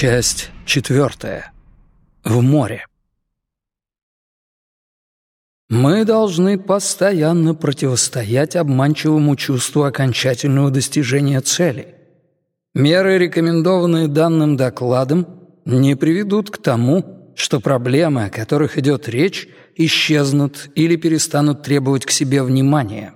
Часть четвертая. В море. Мы должны постоянно противостоять обманчивому чувству окончательного достижения цели. Меры, рекомендованные данным докладом, не приведут к тому, что проблемы, о которых идет речь, исчезнут или перестанут требовать к себе внимания.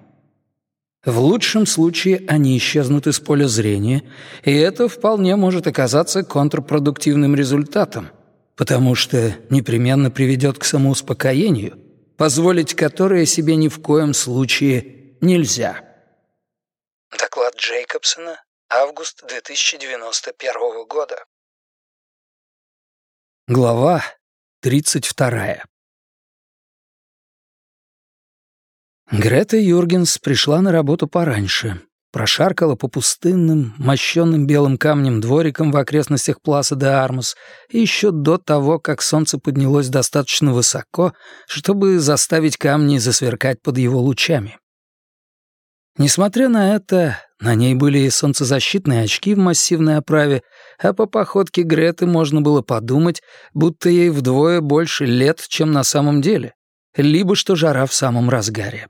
В лучшем случае они исчезнут из поля зрения, и это вполне может оказаться контрпродуктивным результатом, потому что непременно приведет к самоуспокоению, позволить которое себе ни в коем случае нельзя. Доклад Джейкобсона, август 2091 года. Глава 32. Грета Юргенс пришла на работу пораньше, прошаркала по пустынным, мощенным белым камнем дворикам в окрестностях Пласа де Армус еще до того, как солнце поднялось достаточно высоко, чтобы заставить камни засверкать под его лучами. Несмотря на это, на ней были солнцезащитные очки в массивной оправе, а по походке Греты можно было подумать, будто ей вдвое больше лет, чем на самом деле, либо что жара в самом разгаре.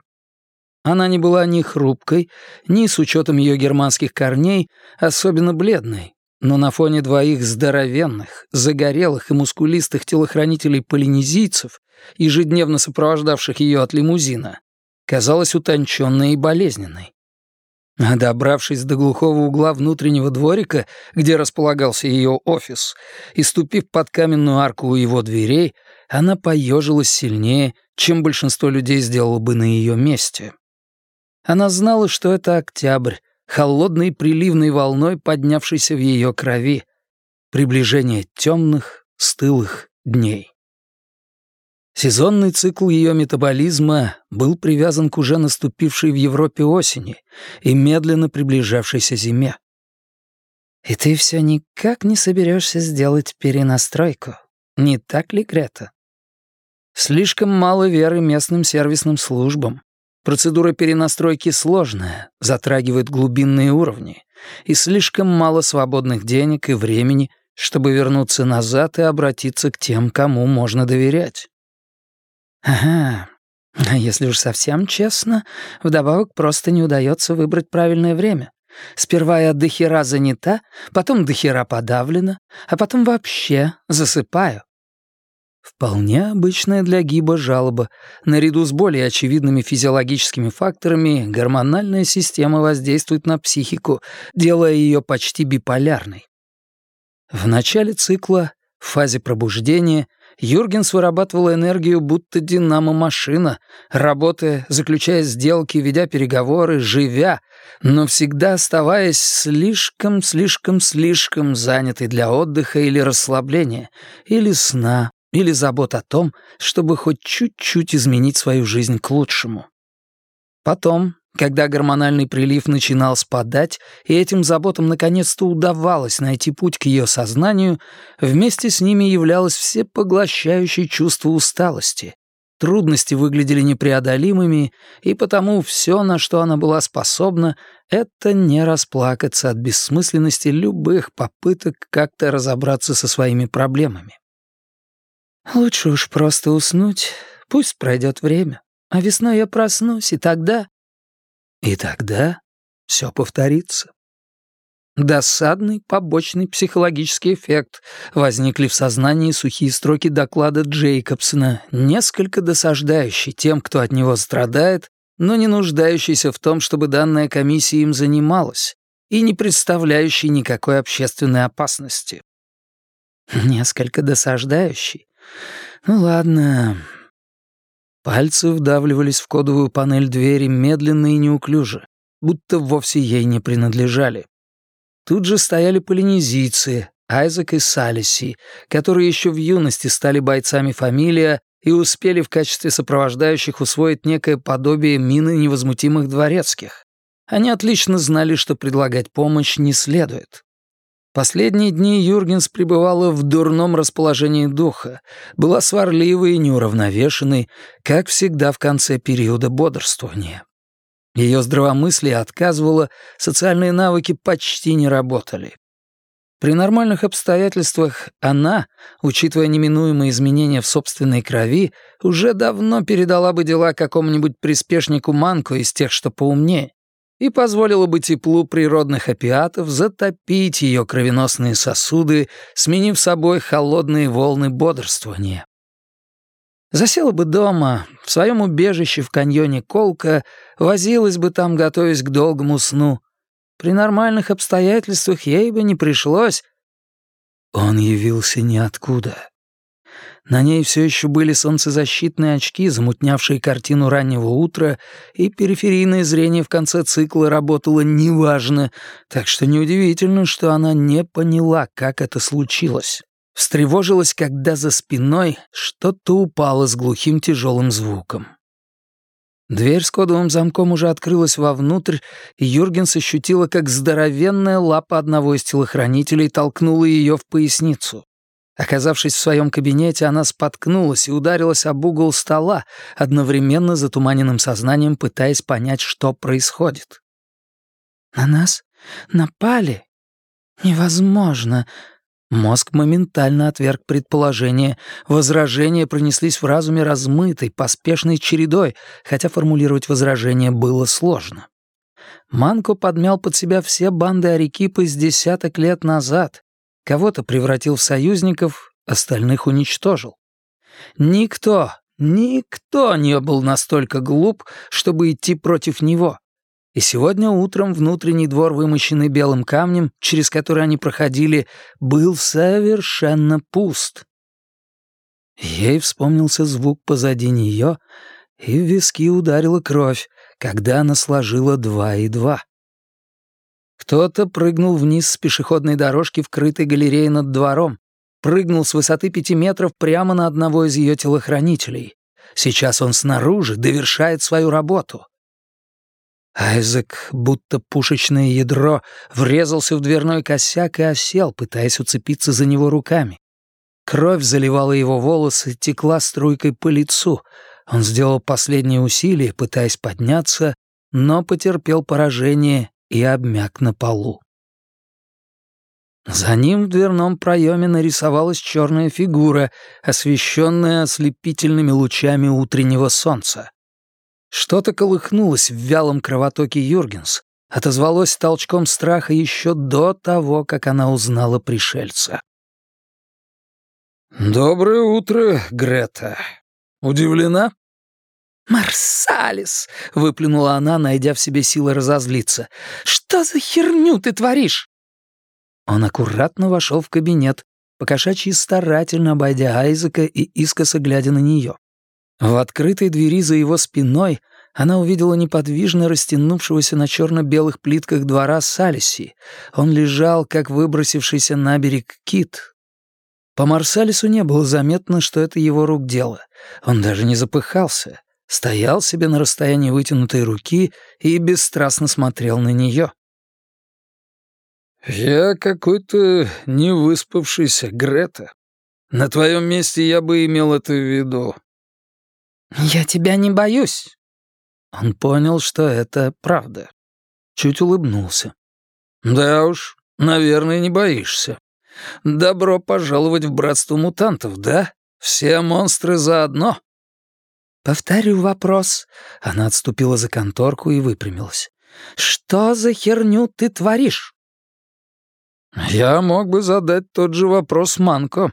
Она не была ни хрупкой, ни, с учетом ее германских корней, особенно бледной, но на фоне двоих здоровенных, загорелых и мускулистых телохранителей-полинезийцев, ежедневно сопровождавших ее от лимузина, казалась утонченной и болезненной. А добравшись до глухого угла внутреннего дворика, где располагался ее офис, и ступив под каменную арку у его дверей, она поежилась сильнее, чем большинство людей сделало бы на ее месте. Она знала, что это октябрь, холодной приливной волной, поднявшейся в ее крови, приближение темных, стылых дней. Сезонный цикл ее метаболизма был привязан к уже наступившей в Европе осени и медленно приближавшейся зиме. «И ты все никак не соберешься сделать перенастройку, не так ли, Грета?» Слишком мало веры местным сервисным службам, Процедура перенастройки сложная, затрагивает глубинные уровни, и слишком мало свободных денег и времени, чтобы вернуться назад и обратиться к тем, кому можно доверять. Ага, а если уж совсем честно, вдобавок просто не удается выбрать правильное время. Сперва я дохера занята, потом дохера подавлена, а потом вообще засыпаю. Вполне обычная для гиба жалоба. Наряду с более очевидными физиологическими факторами гормональная система воздействует на психику, делая ее почти биполярной. В начале цикла, в фазе пробуждения, Юргенс вырабатывал энергию будто динамо-машина, работая, заключая сделки, ведя переговоры, живя, но всегда оставаясь слишком-слишком-слишком занятой для отдыха или расслабления, или сна, или забот о том, чтобы хоть чуть-чуть изменить свою жизнь к лучшему. Потом, когда гормональный прилив начинал спадать, и этим заботам наконец-то удавалось найти путь к ее сознанию, вместе с ними являлось всепоглощающее чувство усталости. Трудности выглядели непреодолимыми, и потому все, на что она была способна, это не расплакаться от бессмысленности любых попыток как-то разобраться со своими проблемами. Лучше уж просто уснуть, пусть пройдет время, а весной я проснусь, и тогда... И тогда все повторится. Досадный побочный психологический эффект. Возникли в сознании сухие строки доклада Джейкобсона, несколько досаждающий тем, кто от него страдает, но не нуждающийся в том, чтобы данная комиссия им занималась, и не представляющий никакой общественной опасности. Несколько досаждающий. Ну ладно. Пальцы вдавливались в кодовую панель двери медленно и неуклюже, будто вовсе ей не принадлежали. Тут же стояли полинезийцы, Айзек и Салиси, которые еще в юности стали бойцами фамилия и успели в качестве сопровождающих усвоить некое подобие мины невозмутимых дворецких. Они отлично знали, что предлагать помощь не следует. Последние дни Юргенс пребывала в дурном расположении духа, была сварливой и неуравновешенной, как всегда в конце периода бодрствования. Ее здравомыслие отказывало, социальные навыки почти не работали. При нормальных обстоятельствах она, учитывая неминуемые изменения в собственной крови, уже давно передала бы дела какому-нибудь приспешнику Манку из тех, что поумнее, и позволила бы теплу природных опиатов затопить ее кровеносные сосуды, сменив собой холодные волны бодрствования. Засела бы дома, в своем убежище в каньоне Колка, возилась бы там, готовясь к долгому сну — при нормальных обстоятельствах ей бы не пришлось. Он явился ниоткуда. На ней все еще были солнцезащитные очки, замутнявшие картину раннего утра, и периферийное зрение в конце цикла работало неважно, так что неудивительно, что она не поняла, как это случилось. Встревожилась, когда за спиной что-то упало с глухим тяжелым звуком. Дверь с кодовым замком уже открылась вовнутрь, и Юргенс ощутила, как здоровенная лапа одного из телохранителей толкнула ее в поясницу. Оказавшись в своем кабинете, она споткнулась и ударилась об угол стола, одновременно затуманенным сознанием пытаясь понять, что происходит. «На нас напали? Невозможно!» Мозг моментально отверг предположение. Возражения пронеслись в разуме размытой, поспешной чередой, хотя формулировать возражения было сложно. Манко подмял под себя все банды Арекипы с десяток лет назад. Кого-то превратил в союзников, остальных уничтожил. Никто, никто не был настолько глуп, чтобы идти против него. И сегодня утром внутренний двор, вымощенный белым камнем, через который они проходили, был совершенно пуст. Ей вспомнился звук позади нее, и в виски ударила кровь, когда она сложила два и два. Кто-то прыгнул вниз с пешеходной дорожки в крытой галерее над двором, прыгнул с высоты пяти метров прямо на одного из ее телохранителей. Сейчас он снаружи довершает свою работу. Айзек, будто пушечное ядро, врезался в дверной косяк и осел, пытаясь уцепиться за него руками. Кровь заливала его волосы, текла струйкой по лицу. Он сделал последнее усилие, пытаясь подняться, но потерпел поражение и обмяк на полу. За ним в дверном проеме нарисовалась черная фигура, освещенная ослепительными лучами утреннего солнца. Что-то колыхнулось в вялом кровотоке Юргенс, отозвалось толчком страха еще до того, как она узнала пришельца. «Доброе утро, Грета. Удивлена?» «Марсалис!» — выплюнула она, найдя в себе силы разозлиться. «Что за херню ты творишь?» Он аккуратно вошел в кабинет, покошачьи старательно обойдя Айзека и искоса глядя на нее. В открытой двери за его спиной она увидела неподвижно растянувшегося на черно-белых плитках двора Салиси. Он лежал, как выбросившийся на берег кит. По Марсалису не было заметно, что это его рук дело. Он даже не запыхался. Стоял себе на расстоянии вытянутой руки и бесстрастно смотрел на нее. «Я какой-то невыспавшийся, Грета. На твоем месте я бы имел это в виду. «Я тебя не боюсь». Он понял, что это правда. Чуть улыбнулся. «Да уж, наверное, не боишься. Добро пожаловать в братство мутантов, да? Все монстры заодно». «Повторю вопрос». Она отступила за конторку и выпрямилась. «Что за херню ты творишь?» «Я мог бы задать тот же вопрос Манко.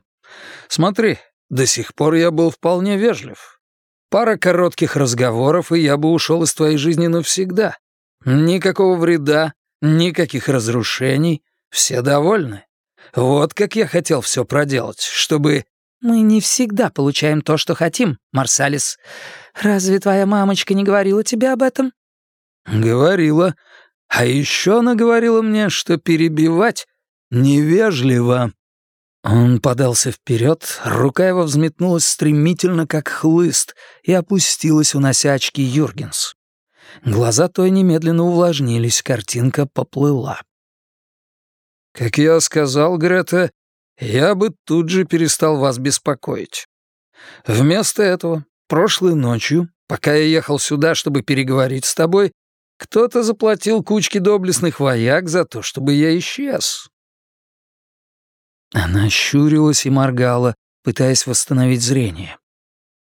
Смотри, до сих пор я был вполне вежлив. Пара коротких разговоров, и я бы ушел из твоей жизни навсегда. Никакого вреда, никаких разрушений, все довольны. Вот как я хотел все проделать, чтобы...» «Мы не всегда получаем то, что хотим, Марсалис. Разве твоя мамочка не говорила тебе об этом?» «Говорила. А еще она говорила мне, что перебивать невежливо». Он подался вперед, рука его взметнулась стремительно, как хлыст, и опустилась, унося очки Юргенс. Глаза той немедленно увлажнились, картинка поплыла. «Как я сказал, Грета, я бы тут же перестал вас беспокоить. Вместо этого, прошлой ночью, пока я ехал сюда, чтобы переговорить с тобой, кто-то заплатил кучке доблестных вояк за то, чтобы я исчез. Она щурилась и моргала, пытаясь восстановить зрение.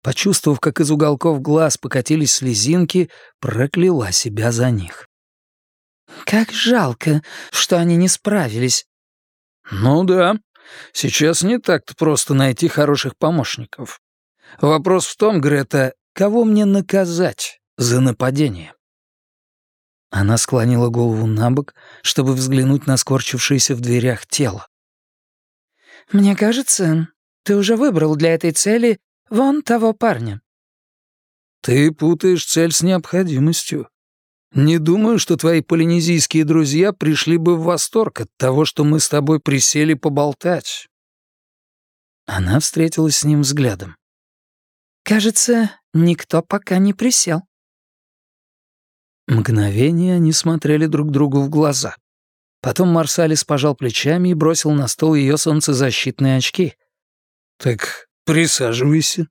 Почувствовав, как из уголков глаз покатились слезинки, прокляла себя за них. «Как жалко, что они не справились». «Ну да, сейчас не так-то просто найти хороших помощников. Вопрос в том, Грета, кого мне наказать за нападение?» Она склонила голову на бок, чтобы взглянуть на скорчившееся в дверях тело. «Мне кажется, ты уже выбрал для этой цели вон того парня». «Ты путаешь цель с необходимостью. Не думаю, что твои полинезийские друзья пришли бы в восторг от того, что мы с тобой присели поболтать». Она встретилась с ним взглядом. «Кажется, никто пока не присел». Мгновение они смотрели друг другу в глаза. Потом Марсалис пожал плечами и бросил на стол ее солнцезащитные очки. «Так присаживайся».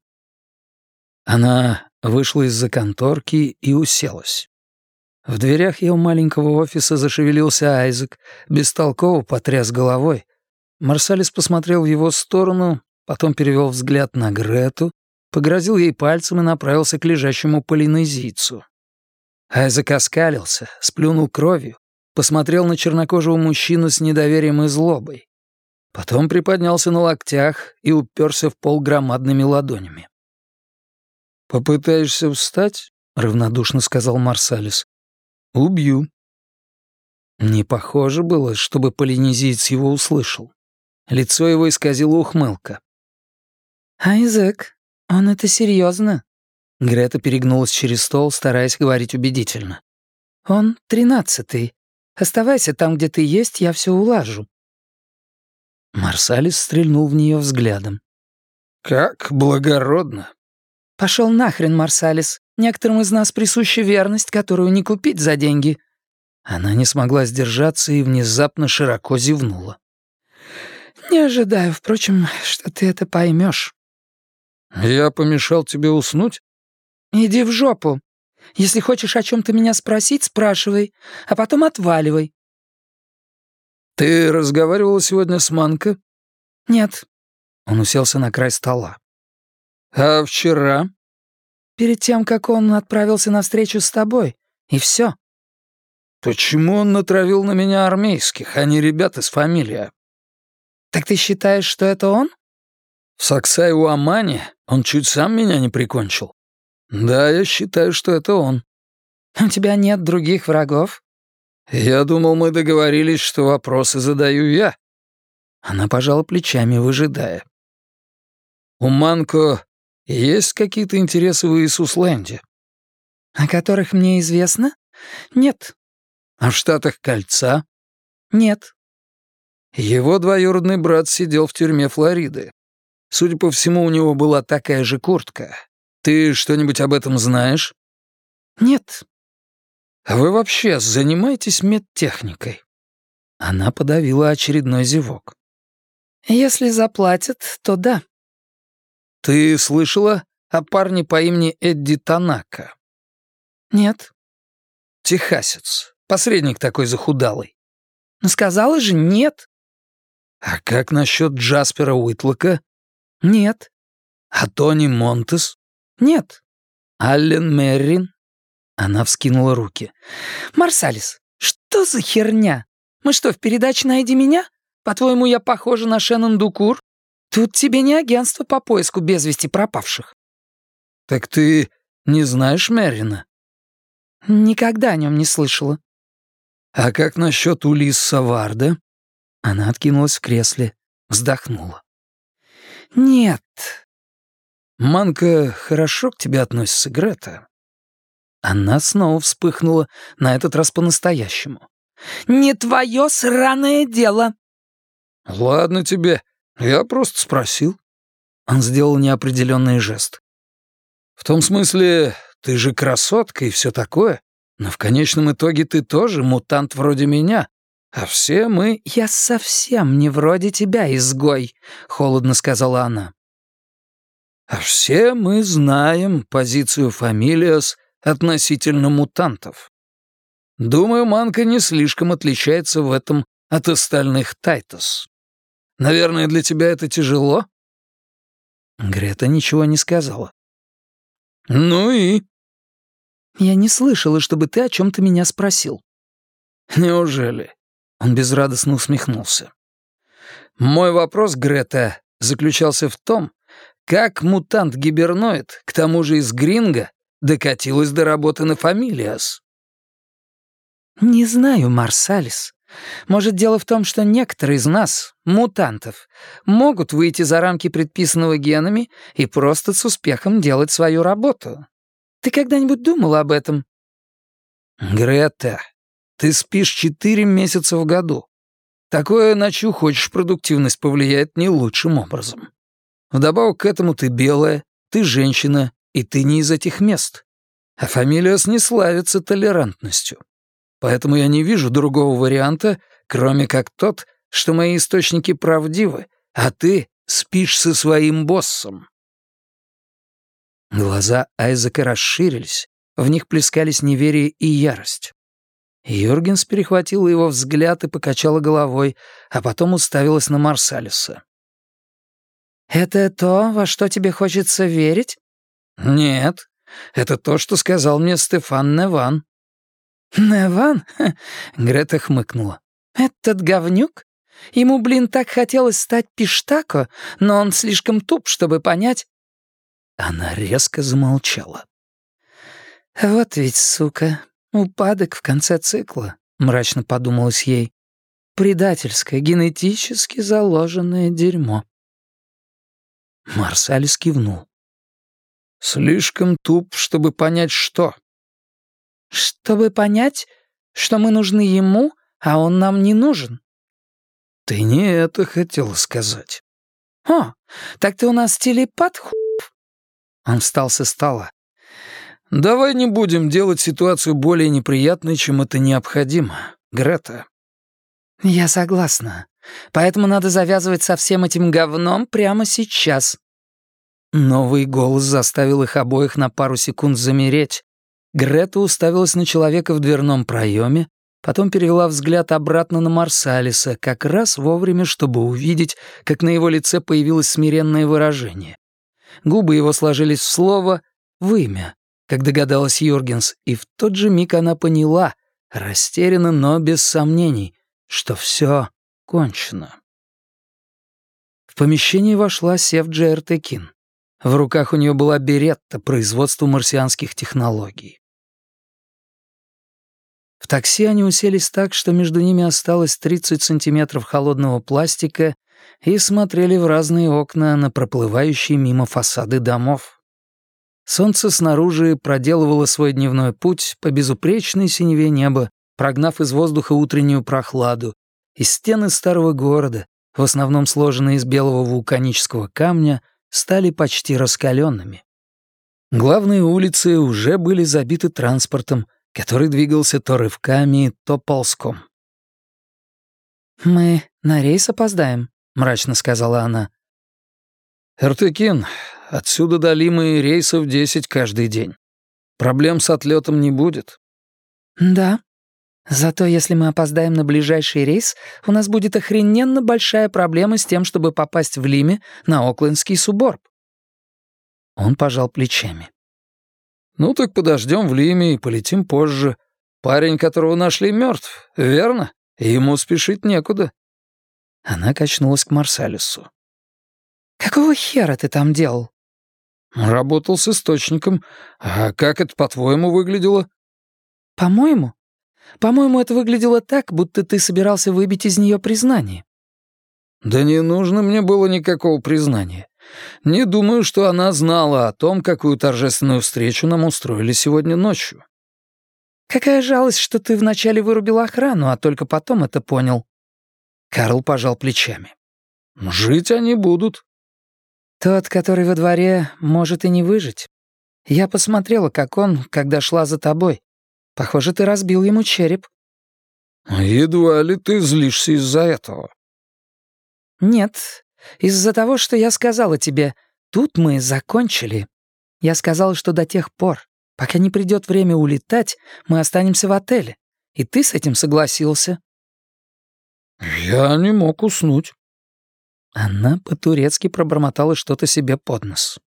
Она вышла из-за конторки и уселась. В дверях ее маленького офиса зашевелился Айзек, бестолково потряс головой. Марсалис посмотрел в его сторону, потом перевел взгляд на Грету, погрозил ей пальцем и направился к лежащему полинезийцу. Айзек оскалился, сплюнул кровью, посмотрел на чернокожего мужчину с недоверием и злобой. Потом приподнялся на локтях и уперся в пол громадными ладонями. «Попытаешься встать?» — равнодушно сказал Марсалис. «Убью». Не похоже было, чтобы полинезиец его услышал. Лицо его исказило ухмылка. «Айзек, он это серьезно? Грета перегнулась через стол, стараясь говорить убедительно. «Он тринадцатый. Оставайся там, где ты есть, я все улажу». Марсалис стрельнул в нее взглядом. «Как благородно!» «Пошел нахрен, Марсалис. Некоторым из нас присуща верность, которую не купить за деньги». Она не смогла сдержаться и внезапно широко зевнула. «Не ожидаю, впрочем, что ты это поймешь. «Я помешал тебе уснуть?» «Иди в жопу. Если хочешь о чем-то меня спросить, спрашивай, а потом отваливай». «Ты разговаривала сегодня с Манко?» «Нет». Он уселся на край стола. «А вчера?» «Перед тем, как он отправился на встречу с тобой. И все». «Почему он натравил на меня армейских, а не ребят из фамилии?» «Так ты считаешь, что это он?» «В Саксай-Уамане он чуть сам меня не прикончил. Да, я считаю, что это он». «У тебя нет других врагов?» «Я думал, мы договорились, что вопросы задаю я». Она пожала плечами, выжидая. «У Манко есть какие-то интересы в Иисусленде?» «О которых мне известно? Нет». «А в Штатах Кольца?» «Нет». Его двоюродный брат сидел в тюрьме Флориды. Судя по всему, у него была такая же куртка. Ты что-нибудь об этом знаешь? Нет. Вы вообще занимаетесь медтехникой? Она подавила очередной зевок. Если заплатят, то да. Ты слышала о парне по имени Эдди Танака? Нет. Техасец. Посредник такой захудалый. Ну, сказала же нет. А как насчет Джаспера Уитлока? Нет. А Тони Монтес? Нет. Аллен Меррин? Она вскинула руки. Марсалис, что за херня? Мы что, в передаче «Найди меня»? По-твоему, я похожа на Шеннон Дукур? Тут тебе не агентство по поиску без вести пропавших. Так ты не знаешь Меррина? Никогда о нем не слышала. А как насчет Улисса Варда? Она откинулась в кресле, вздохнула. «Нет». «Манка хорошо к тебе относится, Грета?» Она снова вспыхнула, на этот раз по-настоящему. «Не твое сраное дело!» «Ладно тебе, я просто спросил». Он сделал неопределенный жест. «В том смысле, ты же красотка и все такое, но в конечном итоге ты тоже мутант вроде меня, а все мы...» «Я совсем не вроде тебя, изгой», — холодно сказала она. «А все мы знаем позицию Фамилиас относительно мутантов. Думаю, Манка не слишком отличается в этом от остальных Тайтос. Наверное, для тебя это тяжело?» Грета ничего не сказала. «Ну и?» «Я не слышала, чтобы ты о чем-то меня спросил». «Неужели?» Он безрадостно усмехнулся. «Мой вопрос, Грета, заключался в том, как мутант-гиберноид, к тому же из Гринга, докатилась до работы на Фамилиас?» «Не знаю, Марсалис. Может, дело в том, что некоторые из нас, мутантов, могут выйти за рамки предписанного генами и просто с успехом делать свою работу. Ты когда-нибудь думал об этом?» «Грета, ты спишь четыре месяца в году. Такое, на чью хочешь продуктивность, повлияет не лучшим образом. Вдобавок к этому ты белая, ты женщина, и ты не из этих мест. А Фамилиас не славится толерантностью. Поэтому я не вижу другого варианта, кроме как тот, что мои источники правдивы, а ты спишь со своим боссом». Глаза Айзека расширились, в них плескались неверие и ярость. Юргенс перехватила его взгляд и покачала головой, а потом уставилась на Марсалиса. «Это то, во что тебе хочется верить?» «Нет, это то, что сказал мне Стефан Неван». «Неван?» — Грета хмыкнула. «Этот говнюк? Ему, блин, так хотелось стать пиштако, но он слишком туп, чтобы понять...» Она резко замолчала. «Вот ведь, сука, упадок в конце цикла», — мрачно подумалось ей. «Предательское, генетически заложенное дерьмо». Марсалис кивнул. «Слишком туп, чтобы понять, что?» «Чтобы понять, что мы нужны ему, а он нам не нужен». «Ты не это хотела сказать». «О, так ты у нас телепат, хуп?» Он встал со стола. «Давай не будем делать ситуацию более неприятной, чем это необходимо, Грета». «Я согласна. Поэтому надо завязывать со всем этим говном прямо сейчас». Новый голос заставил их обоих на пару секунд замереть, Грета уставилась на человека в дверном проеме, потом перевела взгляд обратно на Марсалиса, как раз вовремя, чтобы увидеть, как на его лице появилось смиренное выражение. Губы его сложились в слово «вымя», как догадалась Юргенс, и в тот же миг она поняла, растерянно, но без сомнений, что все кончено. В помещение вошла Сев Джертекин. В руках у нее была беретта производства марсианских технологий. В такси они уселись так, что между ними осталось 30 сантиметров холодного пластика и смотрели в разные окна на проплывающие мимо фасады домов. Солнце снаружи проделывало свой дневной путь по безупречной синеве неба, прогнав из воздуха утреннюю прохладу, и стены старого города, в основном сложенные из белого вулканического камня, стали почти раскаленными. Главные улицы уже были забиты транспортом, который двигался то рывками, то ползком. «Мы на рейс опоздаем», — мрачно сказала она. «Эртыкин, отсюда до Лимы рейсов десять каждый день. Проблем с отлетом не будет». «Да. Зато если мы опоздаем на ближайший рейс, у нас будет охрененно большая проблема с тем, чтобы попасть в Лиме на Оклендский суборб». Он пожал плечами. «Ну так подождем в Лиме и полетим позже. Парень, которого нашли, мертв, верно? Ему спешить некуда». Она качнулась к Марсалису. «Какого хера ты там делал?» «Работал с источником. А как это, по-твоему, выглядело?» «По-моему? По-моему, это выглядело так, будто ты собирался выбить из нее признание». «Да не нужно мне было никакого признания. Не думаю, что она знала о том, какую торжественную встречу нам устроили сегодня ночью. Какая жалость, что ты вначале вырубил охрану, а только потом это понял. Карл пожал плечами. Жить они будут. Тот, который во дворе, может и не выжить. Я посмотрела, как он, когда шла за тобой. Похоже, ты разбил ему череп. Едва ли ты злишься из-за этого. Нет, из-за того, что я сказала тебе, тут мы закончили. Я сказала, что до тех пор, пока не придет время улетать, мы останемся в отеле. И ты с этим согласился?» «Я не мог уснуть». Она по-турецки пробормотала что-то себе под нос.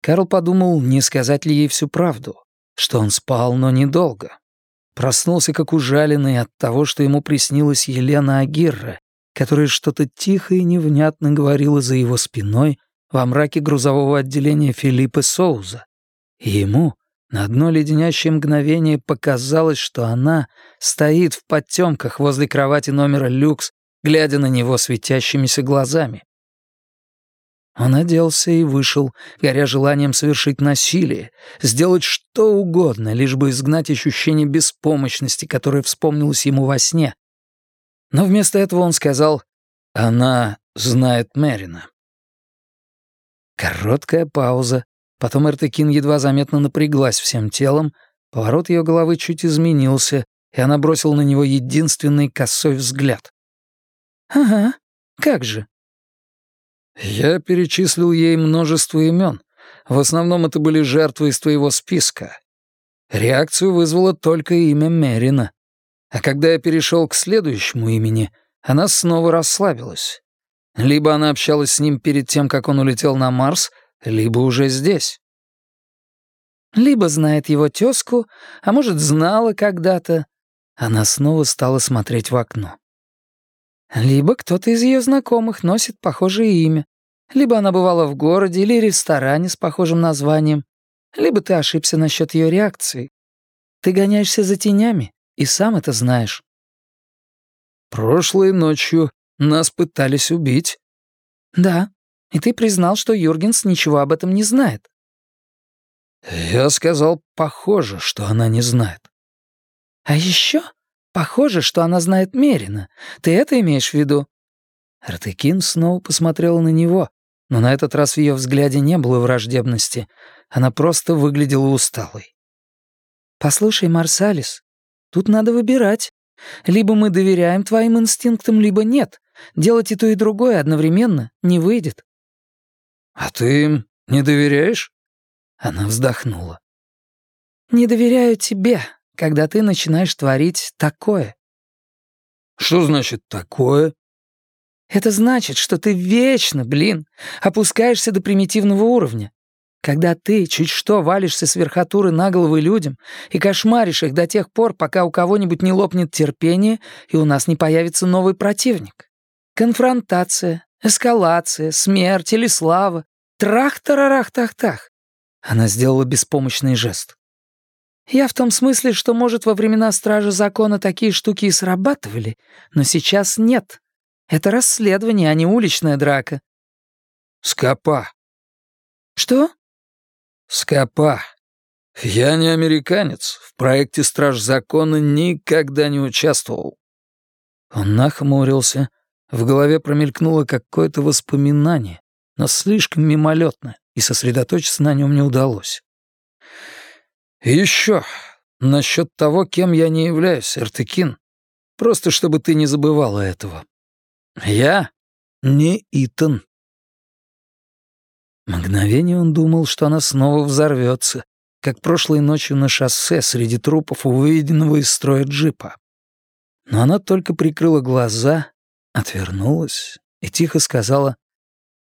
Карл подумал, не сказать ли ей всю правду, что он спал, но недолго. Проснулся как ужаленный от того, что ему приснилась Елена Агирра, которая что-то тихо и невнятно говорила за его спиной во мраке грузового отделения Филиппа Соуза. И ему на одно леденящее мгновение показалось, что она стоит в подтемках возле кровати номера люкс глядя на него светящимися глазами. Он оделся и вышел, горя желанием совершить насилие, сделать что угодно, лишь бы изгнать ощущение беспомощности, которое вспомнилось ему во сне. Но вместо этого он сказал «Она знает Мерина». Короткая пауза, потом Эртекин едва заметно напряглась всем телом, поворот ее головы чуть изменился, и она бросила на него единственный косой взгляд. «Ага, как же?» Я перечислил ей множество имен. В основном это были жертвы из твоего списка. Реакцию вызвало только имя Мерина. А когда я перешел к следующему имени, она снова расслабилась. Либо она общалась с ним перед тем, как он улетел на Марс, либо уже здесь. Либо знает его тезку, а может, знала когда-то. Она снова стала смотреть в окно. Либо кто-то из ее знакомых носит похожее имя. Либо она бывала в городе или ресторане с похожим названием. Либо ты ошибся насчет ее реакции. Ты гоняешься за тенями, и сам это знаешь. Прошлой ночью нас пытались убить. Да, и ты признал, что Юргенс ничего об этом не знает. Я сказал, похоже, что она не знает. А еще Похоже, что она знает Мерина. Ты это имеешь в виду?» Артыкин снова посмотрела на него, но на этот раз в ее взгляде не было враждебности. Она просто выглядела усталой. «Послушай, Марсалис, тут надо выбирать. Либо мы доверяем твоим инстинктам, либо нет. Делать и то, и другое одновременно не выйдет». «А ты им не доверяешь?» Она вздохнула. «Не доверяю тебе, когда ты начинаешь творить такое. Что значит «такое»? Это значит, что ты вечно, блин, опускаешься до примитивного уровня. Когда ты чуть что валишься с верхотуры на головы людям и кошмаришь их до тех пор, пока у кого-нибудь не лопнет терпение и у нас не появится новый противник. Конфронтация, эскалация, смерть или слава. Трах-тарарах-тах-тах. Она сделала беспомощный жест. Я в том смысле, что, может, во времена Стражи Закона такие штуки и срабатывали, но сейчас нет. Это расследование, а не уличная драка. Скопа. Что? Скопа. Я не американец. В проекте Страж Закона никогда не участвовал. Он нахмурился. В голове промелькнуло какое-то воспоминание, но слишком мимолетно, и сосредоточиться на нем не удалось. Еще насчет того, кем я не являюсь, Эртыкин. Просто чтобы ты не забывала этого. Я не Итан. Мгновение он думал, что она снова взорвется, как прошлой ночью на шоссе среди трупов у выведенного из строя джипа. Но она только прикрыла глаза, отвернулась и тихо сказала,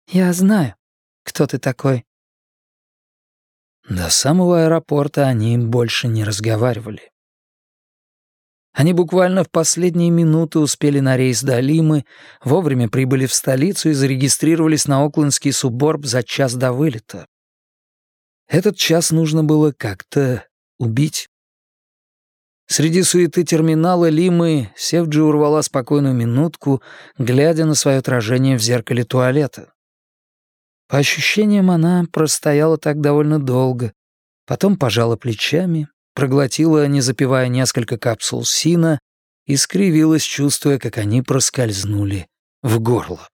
«Я знаю, кто ты такой». До самого аэропорта они больше не разговаривали. Они буквально в последние минуты успели на рейс до Лимы, вовремя прибыли в столицу и зарегистрировались на Оклендский суборб за час до вылета. Этот час нужно было как-то убить. Среди суеты терминала Лимы Севджи урвала спокойную минутку, глядя на свое отражение в зеркале туалета. По ощущениям, она простояла так довольно долго, потом пожала плечами, проглотила, не запивая несколько капсул сина, и скривилась, чувствуя, как они проскользнули в горло.